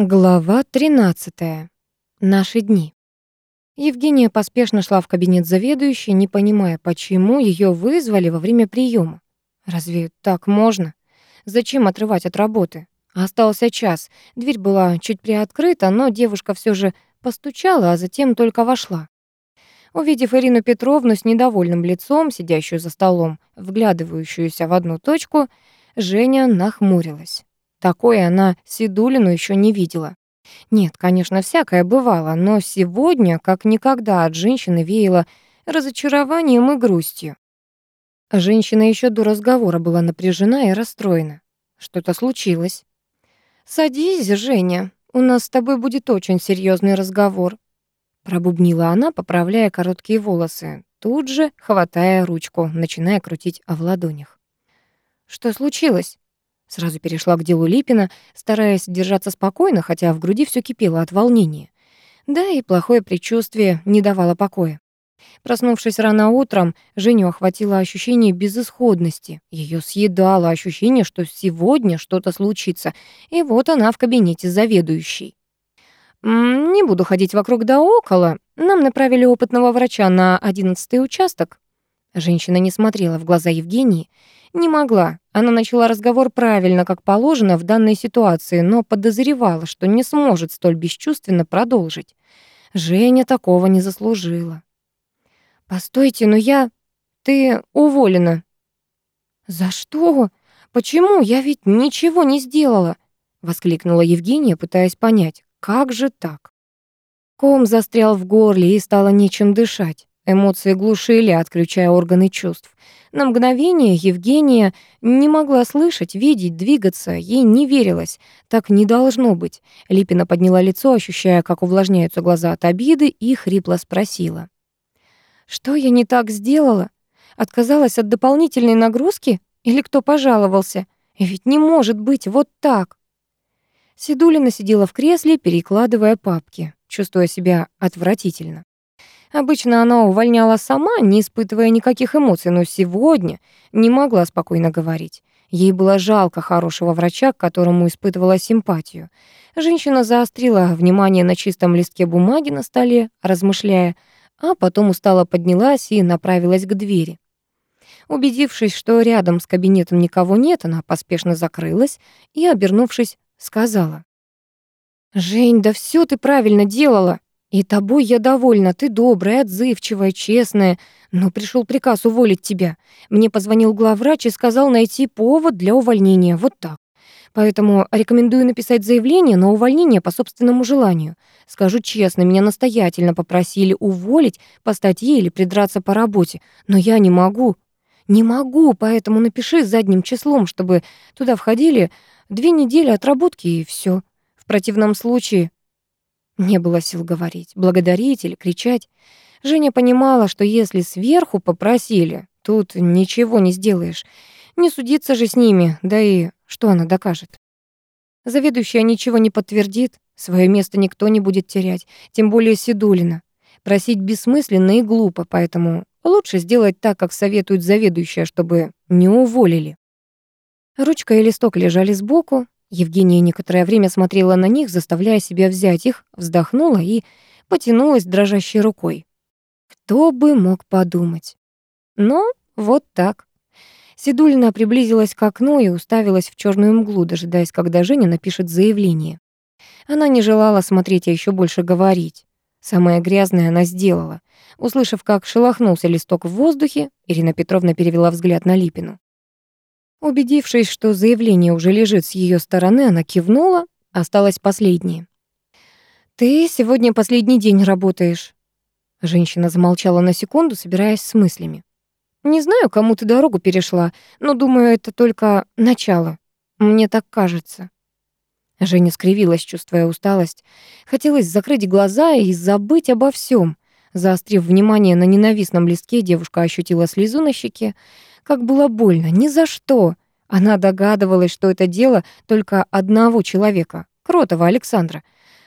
Глава 13. Наши дни. Евгения поспешно шла в кабинет заведующей, не понимая, почему ее вызвали во время приема. Разве так можно? Зачем отрывать от работы? Остался час. Дверь была чуть приоткрыта, но девушка все же постучала, а затем только вошла. Увидев Ирину Петровну с недовольным лицом, сидящую за столом, вглядывающуюся в одну точку, Женя нахмурилась. Такое она Сидулину еще не видела. Нет, конечно, всякое бывало, но сегодня, как никогда, от женщины веяло разочарованием и грустью. Женщина еще до разговора была напряжена и расстроена. Что-то случилось. «Садись, Женя, у нас с тобой будет очень серьезный разговор», пробубнила она, поправляя короткие волосы, тут же хватая ручку, начиная крутить в ладонях. «Что случилось?» Сразу перешла к делу Липина, стараясь держаться спокойно, хотя в груди все кипело от волнения. Да и плохое предчувствие не давало покоя. Проснувшись рано утром, Женю охватило ощущение безысходности. Ее съедало ощущение, что сегодня что-то случится. И вот она в кабинете заведующей. «Не буду ходить вокруг да около. Нам направили опытного врача на одиннадцатый участок». Женщина не смотрела в глаза Евгении. Не могла. Она начала разговор правильно, как положено в данной ситуации, но подозревала, что не сможет столь бесчувственно продолжить. Женя такого не заслужила. «Постойте, но я... Ты уволена». «За что? Почему? Я ведь ничего не сделала!» — воскликнула Евгения, пытаясь понять, как же так? Ком застрял в горле и стало нечем дышать. Эмоции глушили, отключая органы чувств. На мгновение Евгения не могла слышать, видеть, двигаться. Ей не верилось. Так не должно быть. Липина подняла лицо, ощущая, как увлажняются глаза от обиды, и хрипло спросила. «Что я не так сделала? Отказалась от дополнительной нагрузки? Или кто пожаловался? Ведь не может быть вот так!» Сидулина сидела в кресле, перекладывая папки, чувствуя себя отвратительно. Обычно она увольняла сама, не испытывая никаких эмоций, но сегодня не могла спокойно говорить. Ей было жалко хорошего врача, к которому испытывала симпатию. Женщина заострила внимание на чистом листке бумаги на столе, размышляя, а потом устало поднялась и направилась к двери. Убедившись, что рядом с кабинетом никого нет, она поспешно закрылась и, обернувшись, сказала. «Жень, да все ты правильно делала!» И тобой я довольна, ты добрая, отзывчивая, честная. Но пришел приказ уволить тебя. Мне позвонил главврач и сказал найти повод для увольнения. Вот так. Поэтому рекомендую написать заявление на увольнение по собственному желанию. Скажу честно, меня настоятельно попросили уволить по статье или придраться по работе. Но я не могу. Не могу, поэтому напиши задним числом, чтобы туда входили две недели отработки и все. В противном случае не было сил говорить, благодарить или кричать. Женя понимала, что если сверху попросили, тут ничего не сделаешь. Не судиться же с ними, да и что она докажет? Заведующая ничего не подтвердит, свое место никто не будет терять, тем более Сидулина. Просить бессмысленно и глупо, поэтому лучше сделать так, как советует заведующая, чтобы не уволили. Ручка и листок лежали сбоку, Евгения некоторое время смотрела на них, заставляя себя взять их, вздохнула и потянулась дрожащей рукой. Кто бы мог подумать? Но вот так. Седульна приблизилась к окну и уставилась в черную мглу, дожидаясь, когда Женя напишет заявление. Она не желала смотреть, а еще больше говорить. Самое грязное она сделала. Услышав, как шелохнулся листок в воздухе, Ирина Петровна перевела взгляд на Липину. Убедившись, что заявление уже лежит с ее стороны, она кивнула, осталось последнее. «Ты сегодня последний день работаешь». Женщина замолчала на секунду, собираясь с мыслями. «Не знаю, кому ты дорогу перешла, но, думаю, это только начало. Мне так кажется». Женя скривилась, чувствуя усталость. Хотелось закрыть глаза и забыть обо всем. Заострив внимание на ненавистном листке, девушка ощутила слезу на щеке. Как было больно, ни за что. Она догадывалась, что это дело только одного человека, Кротова Александра.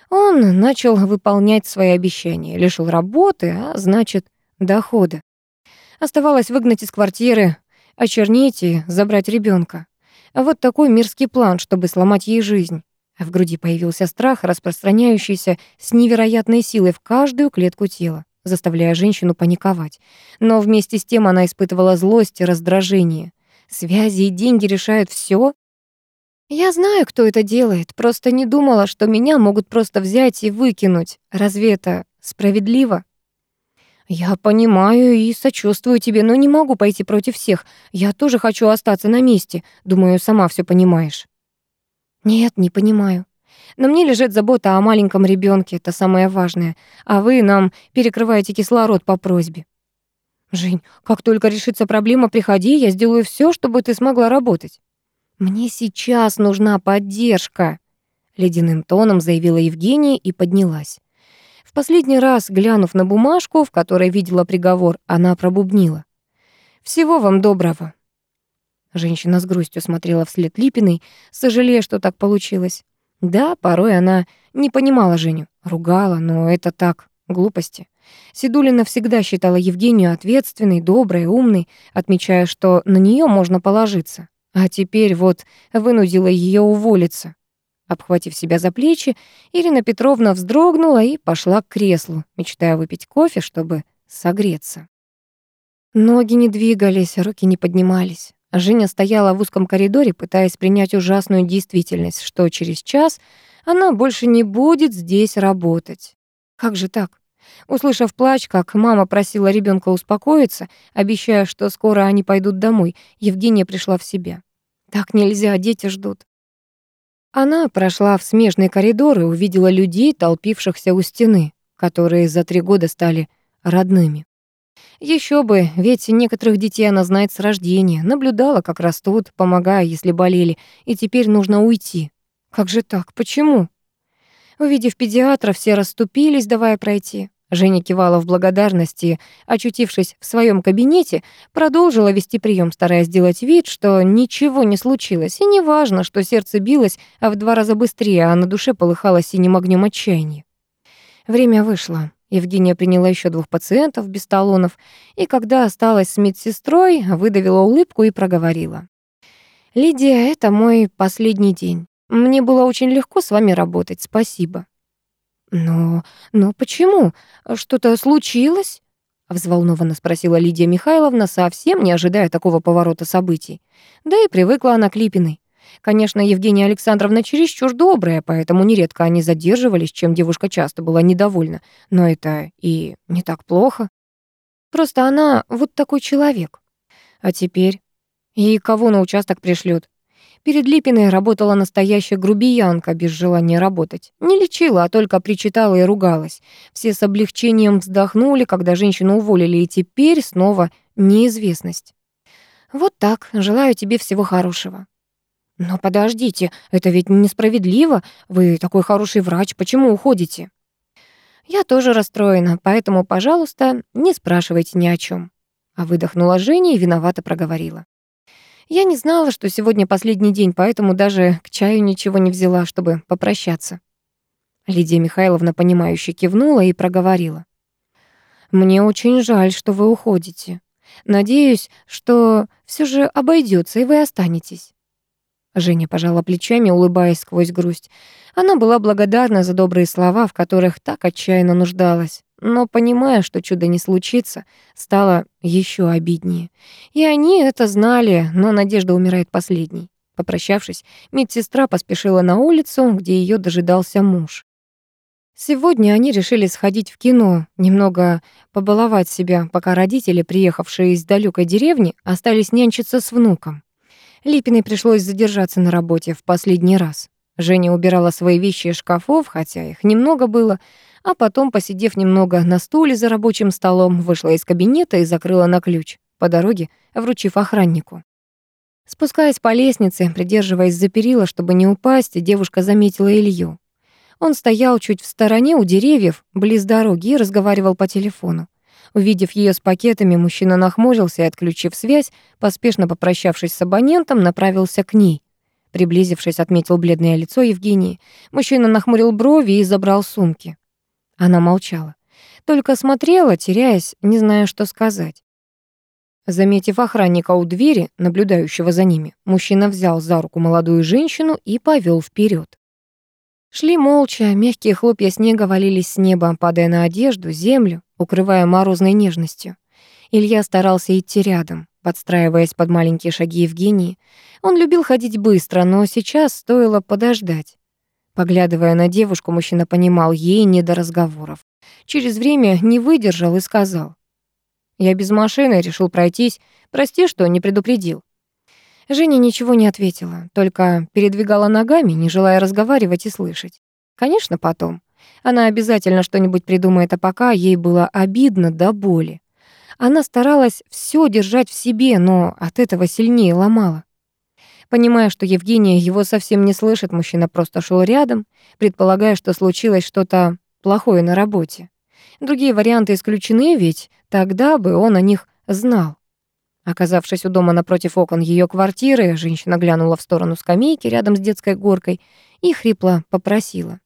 Он начал выполнять свои обещания, лишил работы, а значит, дохода. Оставалось выгнать из квартиры, очернить и забрать ребенка. Вот такой мирский план, чтобы сломать ей жизнь. В груди появился страх, распространяющийся с невероятной силой в каждую клетку тела, заставляя женщину паниковать. Но вместе с тем она испытывала злость и раздражение. Связи и деньги решают все. Я знаю, кто это делает, просто не думала, что меня могут просто взять и выкинуть. Разве это справедливо? Я понимаю и сочувствую тебе, но не могу пойти против всех. Я тоже хочу остаться на месте. Думаю, сама все понимаешь. Нет, не понимаю. Но мне лежит забота о маленьком ребенке, это самое важное. А вы нам перекрываете кислород по просьбе. Жень, как только решится проблема, приходи, я сделаю все, чтобы ты смогла работать. Мне сейчас нужна поддержка, ледяным тоном заявила Евгения и поднялась. В последний раз, глянув на бумажку, в которой видела приговор, она пробубнила. «Всего вам доброго». Женщина с грустью смотрела вслед Липиной, сожалея, что так получилось. Да, порой она не понимала Женю, ругала, но это так, глупости. Сидулина всегда считала Евгению ответственной, доброй, умной, отмечая, что на нее можно положиться. А теперь вот вынудила ее уволиться. Обхватив себя за плечи, Ирина Петровна вздрогнула и пошла к креслу, мечтая выпить кофе, чтобы согреться. Ноги не двигались, руки не поднимались. Женя стояла в узком коридоре, пытаясь принять ужасную действительность, что через час она больше не будет здесь работать. Как же так? Услышав плач, как мама просила ребенка успокоиться, обещая, что скоро они пойдут домой, Евгения пришла в себя. Так нельзя, дети ждут. Она прошла в смежный коридор и увидела людей, толпившихся у стены, которые за три года стали родными. Еще бы, ведь некоторых детей она знает с рождения, наблюдала, как растут, помогая, если болели, и теперь нужно уйти. Как же так? Почему? Увидев педиатра, все расступились, давая пройти. Женя кивала в благодарности, очутившись в своем кабинете, продолжила вести прием, стараясь сделать вид, что ничего не случилось, и неважно, что сердце билось а в два раза быстрее, а на душе полыхало синим огнем отчаяния. Время вышло. Евгения приняла еще двух пациентов без талонов, и когда осталась с медсестрой, выдавила улыбку и проговорила. «Лидия, это мой последний день. Мне было очень легко с вами работать, спасибо». «Но... но почему? Что-то случилось?» взволнованно спросила Лидия Михайловна, совсем не ожидая такого поворота событий. Да и привыкла она к Липиной. Конечно, Евгения Александровна чересчур добрая, поэтому нередко они задерживались, чем девушка часто была недовольна. Но это и не так плохо. Просто она вот такой человек. А теперь? И кого на участок пришлют? Перед Липиной работала настоящая грубиянка без желания работать. Не лечила, а только причитала и ругалась. Все с облегчением вздохнули, когда женщину уволили, и теперь снова неизвестность. «Вот так, желаю тебе всего хорошего», «Но подождите, это ведь несправедливо. Вы такой хороший врач, почему уходите?» «Я тоже расстроена, поэтому, пожалуйста, не спрашивайте ни о чем. А выдохнула Женя и виновато проговорила. «Я не знала, что сегодня последний день, поэтому даже к чаю ничего не взяла, чтобы попрощаться». Лидия Михайловна, понимающе кивнула и проговорила. «Мне очень жаль, что вы уходите. Надеюсь, что все же обойдется и вы останетесь. Женя пожала плечами, улыбаясь сквозь грусть. Она была благодарна за добрые слова, в которых так отчаянно нуждалась. Но, понимая, что чудо не случится, стало еще обиднее. И они это знали, но надежда умирает последней. Попрощавшись, медсестра поспешила на улицу, где ее дожидался муж. Сегодня они решили сходить в кино, немного побаловать себя, пока родители, приехавшие из далекой деревни, остались нянчиться с внуком. Липиной пришлось задержаться на работе в последний раз. Женя убирала свои вещи из шкафов, хотя их немного было, а потом, посидев немного на стуле за рабочим столом, вышла из кабинета и закрыла на ключ, по дороге вручив охраннику. Спускаясь по лестнице, придерживаясь за перила, чтобы не упасть, девушка заметила Илью. Он стоял чуть в стороне у деревьев, близ дороги, и разговаривал по телефону. Увидев ее с пакетами, мужчина нахмурился и, отключив связь, поспешно попрощавшись с абонентом, направился к ней. Приблизившись, отметил бледное лицо Евгении. Мужчина нахмурил брови и забрал сумки. Она молчала. Только смотрела, теряясь, не зная, что сказать. Заметив охранника у двери, наблюдающего за ними, мужчина взял за руку молодую женщину и повел вперед. Шли молча, мягкие хлопья снега валились с неба, падая на одежду, землю, укрывая морозной нежностью. Илья старался идти рядом, подстраиваясь под маленькие шаги Евгении. Он любил ходить быстро, но сейчас стоило подождать. Поглядывая на девушку, мужчина понимал, ей не до разговоров. Через время не выдержал и сказал. «Я без машины, решил пройтись. Прости, что не предупредил». Женя ничего не ответила, только передвигала ногами, не желая разговаривать и слышать. Конечно, потом. Она обязательно что-нибудь придумает, а пока ей было обидно до боли. Она старалась все держать в себе, но от этого сильнее ломала. Понимая, что Евгения его совсем не слышит, мужчина просто шел рядом, предполагая, что случилось что-то плохое на работе. Другие варианты исключены, ведь тогда бы он о них знал. Оказавшись у дома напротив окон ее квартиры, женщина глянула в сторону скамейки рядом с детской горкой и хрипло попросила.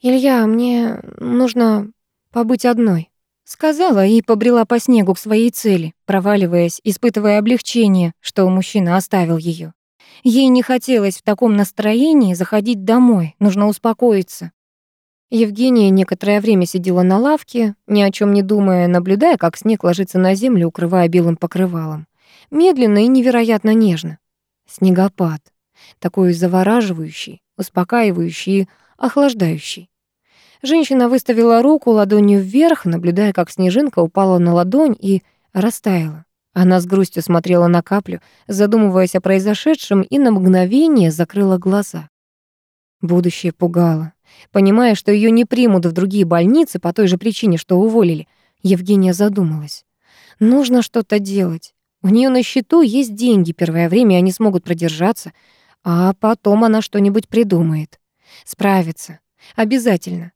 «Илья, мне нужно побыть одной», — сказала и побрела по снегу к своей цели, проваливаясь, испытывая облегчение, что мужчина оставил ее. Ей не хотелось в таком настроении заходить домой, нужно успокоиться. Евгения некоторое время сидела на лавке, ни о чем не думая, наблюдая, как снег ложится на землю, укрывая белым покрывалом. Медленно и невероятно нежно. Снегопад. Такой завораживающий, успокаивающий охлаждающий. Женщина выставила руку ладонью вверх, наблюдая, как снежинка упала на ладонь и растаяла. Она с грустью смотрела на каплю, задумываясь о произошедшем, и на мгновение закрыла глаза. Будущее пугало. Понимая, что ее не примут в другие больницы по той же причине, что уволили, Евгения задумалась. Нужно что-то делать. У нее на счету есть деньги, первое время они смогут продержаться, а потом она что-нибудь придумает. Справится. Обязательно.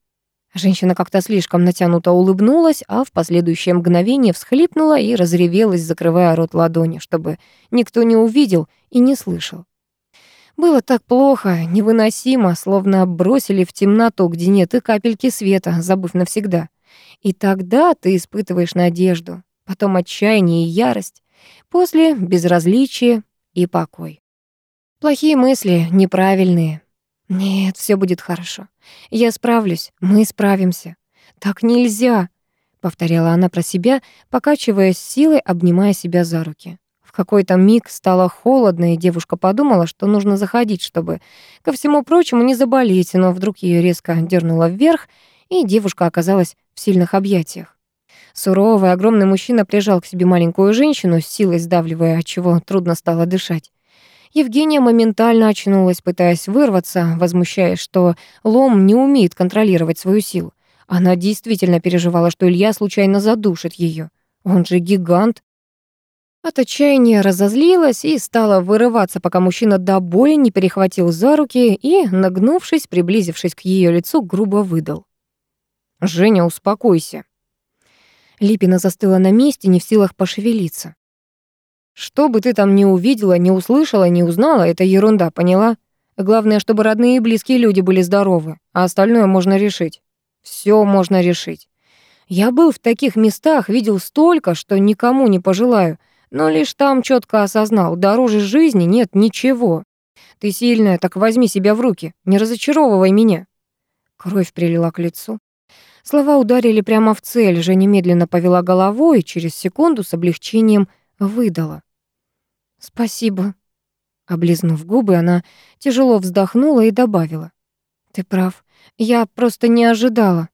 Женщина как-то слишком натянуто улыбнулась, а в последующее мгновение всхлипнула и разревелась, закрывая рот ладони, чтобы никто не увидел и не слышал. Было так плохо, невыносимо, словно бросили в темноту, где нет и капельки света, забыв навсегда. И тогда ты испытываешь надежду, потом отчаяние и ярость, после безразличие и покой. Плохие мысли, неправильные. Нет, все будет хорошо. Я справлюсь, мы справимся. Так нельзя, повторяла она про себя, покачиваясь силой, обнимая себя за руки какой-то миг стало холодно, и девушка подумала, что нужно заходить, чтобы, ко всему прочему, не заболеть, но вдруг ее резко дернуло вверх, и девушка оказалась в сильных объятиях. Суровый, огромный мужчина прижал к себе маленькую женщину, силой сдавливая, от чего трудно стало дышать. Евгения моментально очнулась, пытаясь вырваться, возмущаясь, что лом не умеет контролировать свою силу. Она действительно переживала, что Илья случайно задушит ее. Он же гигант, от отчаяния разозлилась и стала вырываться, пока мужчина до боли не перехватил за руки и, нагнувшись, приблизившись к ее лицу, грубо выдал. «Женя, успокойся». Липина застыла на месте, не в силах пошевелиться. «Что бы ты там ни увидела, не услышала, не узнала, это ерунда, поняла? Главное, чтобы родные и близкие люди были здоровы, а остальное можно решить. Все можно решить. Я был в таких местах, видел столько, что никому не пожелаю, но лишь там четко осознал, дороже жизни нет ничего. Ты сильная, так возьми себя в руки, не разочаровывай меня. Кровь прилила к лицу. Слова ударили прямо в цель, Женя медленно повела головой и через секунду с облегчением выдала. «Спасибо». Облизнув губы, она тяжело вздохнула и добавила. «Ты прав, я просто не ожидала».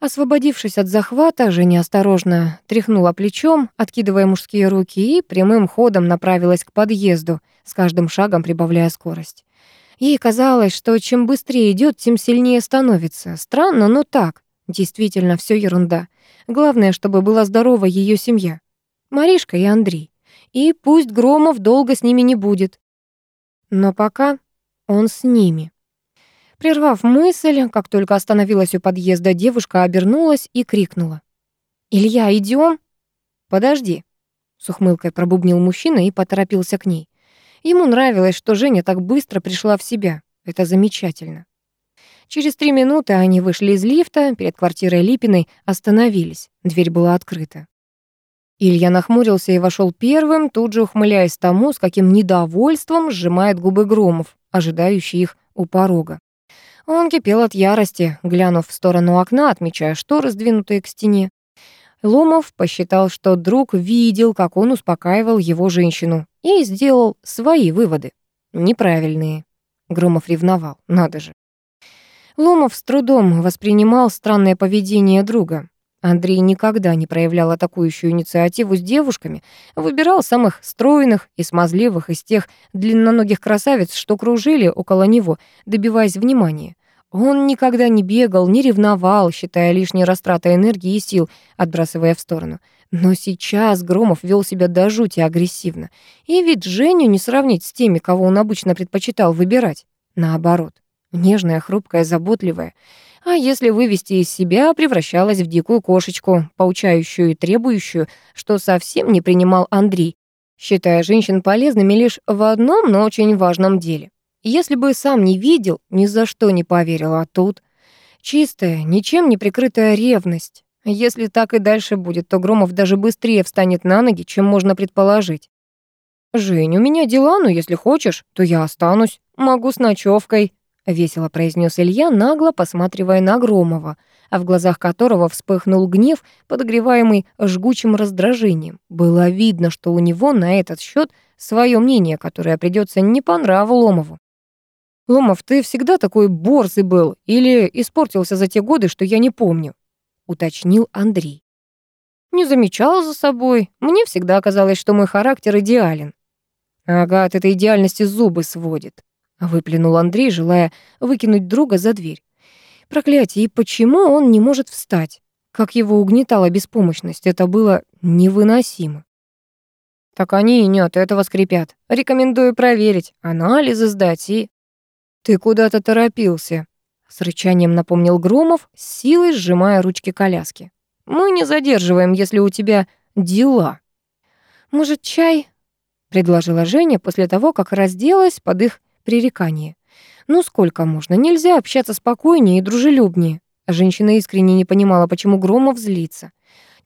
Освободившись от захвата, Женя осторожно тряхнула плечом, откидывая мужские руки, и прямым ходом направилась к подъезду, с каждым шагом прибавляя скорость. Ей казалось, что чем быстрее идет, тем сильнее становится. Странно, но так. Действительно, все ерунда. Главное, чтобы была здорова ее семья. Маришка и Андрей. И пусть Громов долго с ними не будет. Но пока он с ними. Прервав мысль, как только остановилась у подъезда, девушка обернулась и крикнула. «Илья, идем? «Подожди», — с ухмылкой пробубнил мужчина и поторопился к ней. Ему нравилось, что Женя так быстро пришла в себя. Это замечательно. Через три минуты они вышли из лифта, перед квартирой Липиной остановились. Дверь была открыта. Илья нахмурился и вошел первым, тут же ухмыляясь тому, с каким недовольством сжимает губы Громов, ожидающий их у порога. Он кипел от ярости, глянув в сторону окна, отмечая шторы, сдвинутые к стене. Ломов посчитал, что друг видел, как он успокаивал его женщину, и сделал свои выводы. Неправильные. Громов ревновал, надо же. Ломов с трудом воспринимал странное поведение друга. Андрей никогда не проявлял атакующую инициативу с девушками, выбирал самых стройных и смазливых из тех длинноногих красавиц, что кружили около него, добиваясь внимания. Он никогда не бегал, не ревновал, считая лишней растратой энергии и сил, отбрасывая в сторону. Но сейчас Громов вел себя до жути агрессивно. И ведь Женю не сравнить с теми, кого он обычно предпочитал выбирать. Наоборот, нежная, хрупкая, заботливая — а если вывести из себя, превращалась в дикую кошечку, поучающую и требующую, что совсем не принимал Андрей, считая женщин полезными лишь в одном, но очень важном деле. Если бы сам не видел, ни за что не поверил, а тут чистая, ничем не прикрытая ревность. Если так и дальше будет, то Громов даже быстрее встанет на ноги, чем можно предположить. «Жень, у меня дела, но если хочешь, то я останусь. Могу с ночевкой. — весело произнес Илья, нагло посматривая на Громова, а в глазах которого вспыхнул гнев, подогреваемый жгучим раздражением. Было видно, что у него на этот счет свое мнение, которое придется не по нраву Ломову. «Ломов, ты всегда такой борзый был или испортился за те годы, что я не помню?» — уточнил Андрей. «Не замечал за собой. Мне всегда казалось, что мой характер идеален». «Ага, от этой идеальности зубы сводит», Выплюнул Андрей, желая выкинуть друга за дверь. Проклятие, и почему он не может встать? Как его угнетала беспомощность, это было невыносимо. Так они и не от этого скрипят. Рекомендую проверить, анализы сдать и... Ты куда-то торопился, с рычанием напомнил Громов, с силой сжимая ручки коляски. Мы не задерживаем, если у тебя дела. Может, чай? предложила Женя после того, как разделась под их пререкание. Ну сколько можно? Нельзя общаться спокойнее и дружелюбнее. Женщина искренне не понимала, почему Громов злится.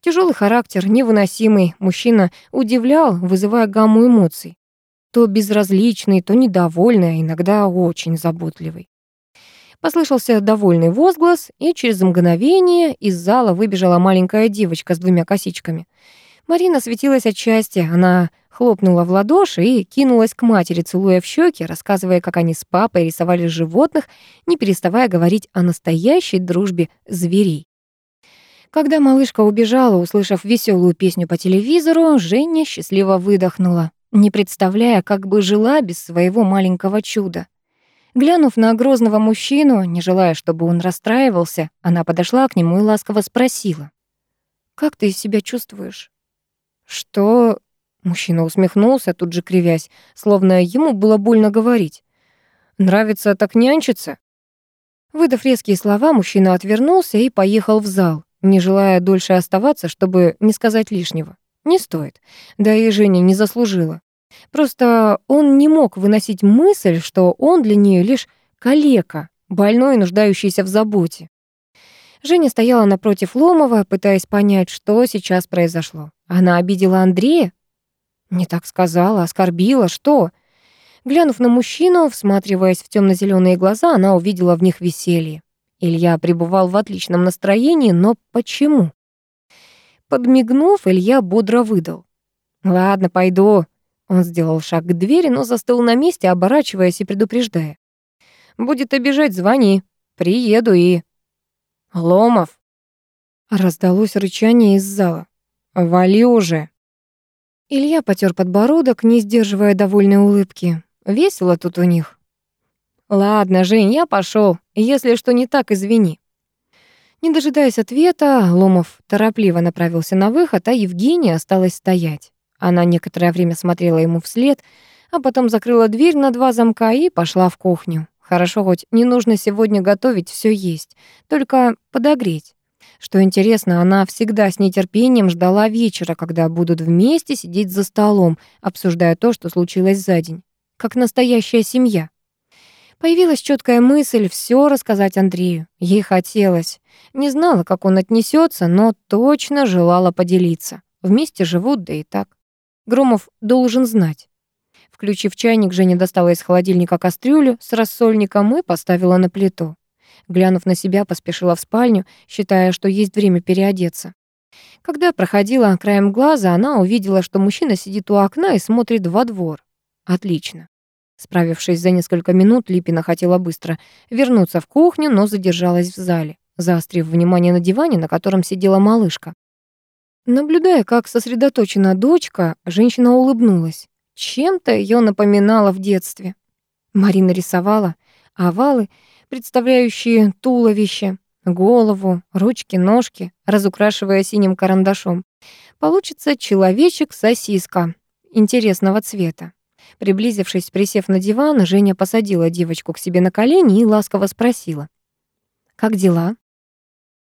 Тяжелый характер, невыносимый, мужчина удивлял, вызывая гамму эмоций. То безразличный, то недовольный, а иногда очень заботливый. Послышался довольный возглас, и через мгновение из зала выбежала маленькая девочка с двумя косичками. Марина светилась от счастья, она хлопнула в ладоши и кинулась к матери, целуя в щеки, рассказывая, как они с папой рисовали животных, не переставая говорить о настоящей дружбе зверей. Когда малышка убежала, услышав веселую песню по телевизору, Женя счастливо выдохнула, не представляя, как бы жила без своего маленького чуда. Глянув на грозного мужчину, не желая, чтобы он расстраивался, она подошла к нему и ласково спросила. «Как ты себя чувствуешь?» «Что Мужчина усмехнулся, тут же кривясь, словно ему было больно говорить. «Нравится так нянчиться?» Выдав резкие слова, мужчина отвернулся и поехал в зал, не желая дольше оставаться, чтобы не сказать лишнего. Не стоит. Да и Женя не заслужила. Просто он не мог выносить мысль, что он для нее лишь калека, больной, нуждающийся в заботе. Женя стояла напротив Ломова, пытаясь понять, что сейчас произошло. Она обидела Андрея? Не так сказала, оскорбила, что? Глянув на мужчину, всматриваясь в темно зеленые глаза, она увидела в них веселье. Илья пребывал в отличном настроении, но почему? Подмигнув, Илья бодро выдал. «Ладно, пойду». Он сделал шаг к двери, но застыл на месте, оборачиваясь и предупреждая. «Будет обижать, звони. Приеду и...» «Ломов!» Раздалось рычание из зала. «Вали уже!» Илья потер подбородок, не сдерживая довольной улыбки. Весело тут у них. Ладно, Жень, я пошел. Если что не так, извини. Не дожидаясь ответа, Ломов торопливо направился на выход, а Евгения осталась стоять. Она некоторое время смотрела ему вслед, а потом закрыла дверь на два замка и пошла в кухню. Хорошо, хоть не нужно сегодня готовить, все есть, только подогреть. Что интересно, она всегда с нетерпением ждала вечера, когда будут вместе сидеть за столом, обсуждая то, что случилось за день. Как настоящая семья. Появилась четкая мысль все рассказать Андрею. Ей хотелось. Не знала, как он отнесется, но точно желала поделиться. Вместе живут, да и так. Громов должен знать. Включив чайник, Женя достала из холодильника кастрюлю с рассольником и поставила на плиту. Глянув на себя, поспешила в спальню, считая, что есть время переодеться. Когда проходила краем глаза, она увидела, что мужчина сидит у окна и смотрит во двор. Отлично. Справившись за несколько минут, Липина хотела быстро вернуться в кухню, но задержалась в зале, заострив внимание на диване, на котором сидела малышка. Наблюдая, как сосредоточена дочка, женщина улыбнулась. Чем-то ее напоминало в детстве. Марина рисовала овалы, представляющие туловище, голову, ручки, ножки, разукрашивая синим карандашом. Получится человечек-сосиска интересного цвета. Приблизившись, присев на диван, Женя посадила девочку к себе на колени и ласково спросила. «Как дела?»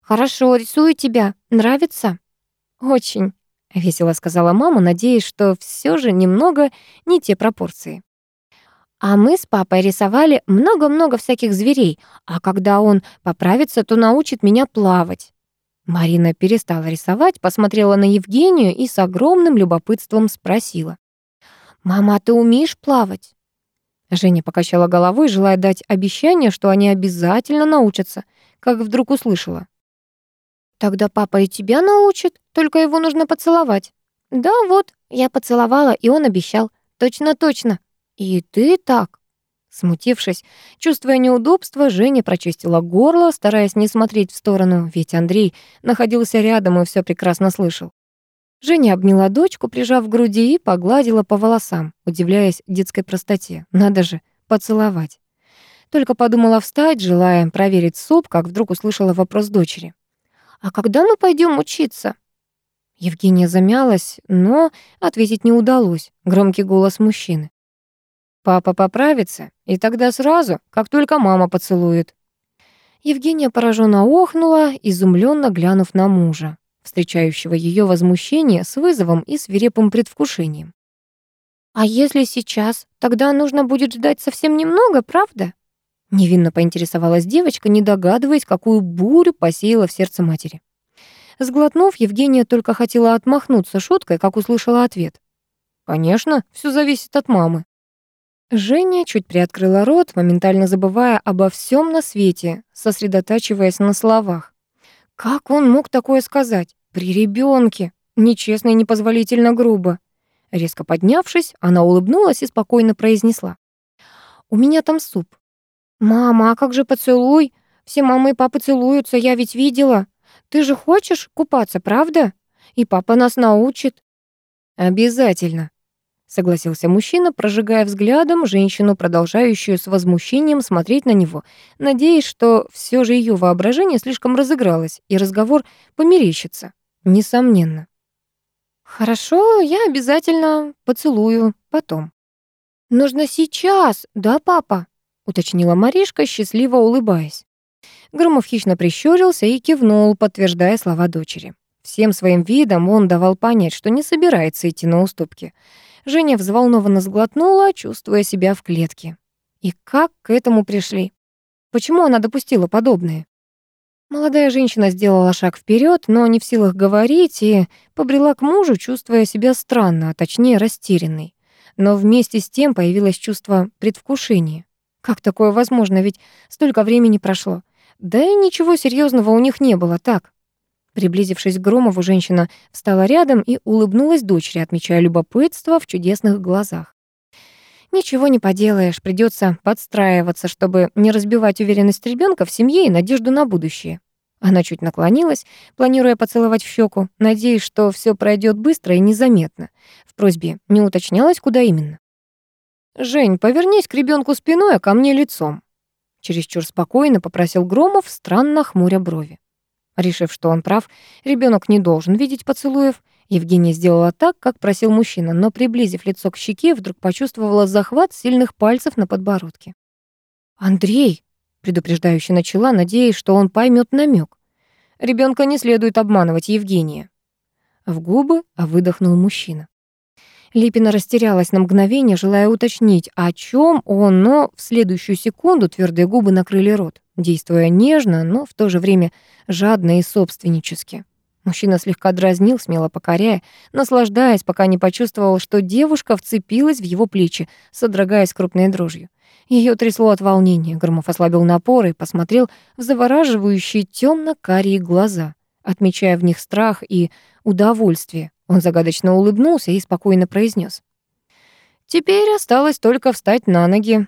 «Хорошо, рисую тебя. Нравится?» «Очень», — весело сказала мама, надеясь, что все же немного не те пропорции. А мы с папой рисовали много-много всяких зверей, а когда он поправится, то научит меня плавать. Марина перестала рисовать, посмотрела на Евгению и с огромным любопытством спросила. «Мама, а ты умеешь плавать?» Женя покачала головой, желая дать обещание, что они обязательно научатся, как вдруг услышала. «Тогда папа и тебя научит, только его нужно поцеловать». «Да, вот, я поцеловала, и он обещал. Точно-точно. «И ты так?» Смутившись, чувствуя неудобство, Женя прочистила горло, стараясь не смотреть в сторону, ведь Андрей находился рядом и все прекрасно слышал. Женя обняла дочку, прижав к груди и погладила по волосам, удивляясь детской простоте. Надо же, поцеловать. Только подумала встать, желая проверить суп, как вдруг услышала вопрос дочери. «А когда мы пойдем учиться?» Евгения замялась, но ответить не удалось. Громкий голос мужчины. Папа поправится, и тогда сразу, как только мама поцелует. Евгения пораженно охнула, изумленно глянув на мужа, встречающего ее возмущение с вызовом и свирепым предвкушением. «А если сейчас, тогда нужно будет ждать совсем немного, правда?» Невинно поинтересовалась девочка, не догадываясь, какую бурю посеяла в сердце матери. Сглотнув, Евгения только хотела отмахнуться шуткой, как услышала ответ. «Конечно, все зависит от мамы». Женя чуть приоткрыла рот, моментально забывая обо всем на свете, сосредотачиваясь на словах. Как он мог такое сказать? При ребенке, Нечестно и непозволительно грубо. Резко поднявшись, она улыбнулась и спокойно произнесла. «У меня там суп». «Мама, а как же поцелуй? Все мамы и папы целуются, я ведь видела. Ты же хочешь купаться, правда? И папа нас научит». «Обязательно», согласился мужчина, прожигая взглядом женщину, продолжающую с возмущением смотреть на него, надеясь, что все же ее воображение слишком разыгралось, и разговор померещится. Несомненно. «Хорошо, я обязательно поцелую потом». «Нужно сейчас, да, папа?» — уточнила Маришка, счастливо улыбаясь. Громов хищно прищурился и кивнул, подтверждая слова дочери. Всем своим видом он давал понять, что не собирается идти на уступки. Женя взволнованно сглотнула, чувствуя себя в клетке. И как к этому пришли? Почему она допустила подобное? Молодая женщина сделала шаг вперед, но не в силах говорить, и побрела к мужу, чувствуя себя странно, а точнее растерянной. Но вместе с тем появилось чувство предвкушения. Как такое возможно, ведь столько времени прошло. Да и ничего серьезного у них не было, так. Приблизившись к Громову, женщина встала рядом и улыбнулась дочери, отмечая любопытство в чудесных глазах. Ничего не поделаешь, придется подстраиваться, чтобы не разбивать уверенность ребенка в семье и надежду на будущее. Она чуть наклонилась, планируя поцеловать в щеку, надеясь, что все пройдет быстро и незаметно. В просьбе не уточнялось, куда именно. «Жень, повернись к ребенку спиной, а ко мне лицом», чересчур спокойно попросил Громов, странно хмуря брови. Решив, что он прав, ребенок не должен видеть поцелуев, Евгения сделала так, как просил мужчина, но, приблизив лицо к щеке, вдруг почувствовала захват сильных пальцев на подбородке. «Андрей!» — предупреждающе начала, надеясь, что он поймет намек. Ребенка не следует обманывать, Евгения. В губы выдохнул мужчина. Липина растерялась на мгновение, желая уточнить, о чем он, но в следующую секунду твердые губы накрыли рот, действуя нежно, но в то же время жадно и собственнически. Мужчина слегка дразнил, смело покоряя, наслаждаясь, пока не почувствовал, что девушка вцепилась в его плечи, содрогаясь крупной дрожью. Ее трясло от волнения. Громов ослабил напор и посмотрел в завораживающие темно-карие глаза, отмечая в них страх и удовольствие. Он загадочно улыбнулся и спокойно произнес: "Теперь осталось только встать на ноги.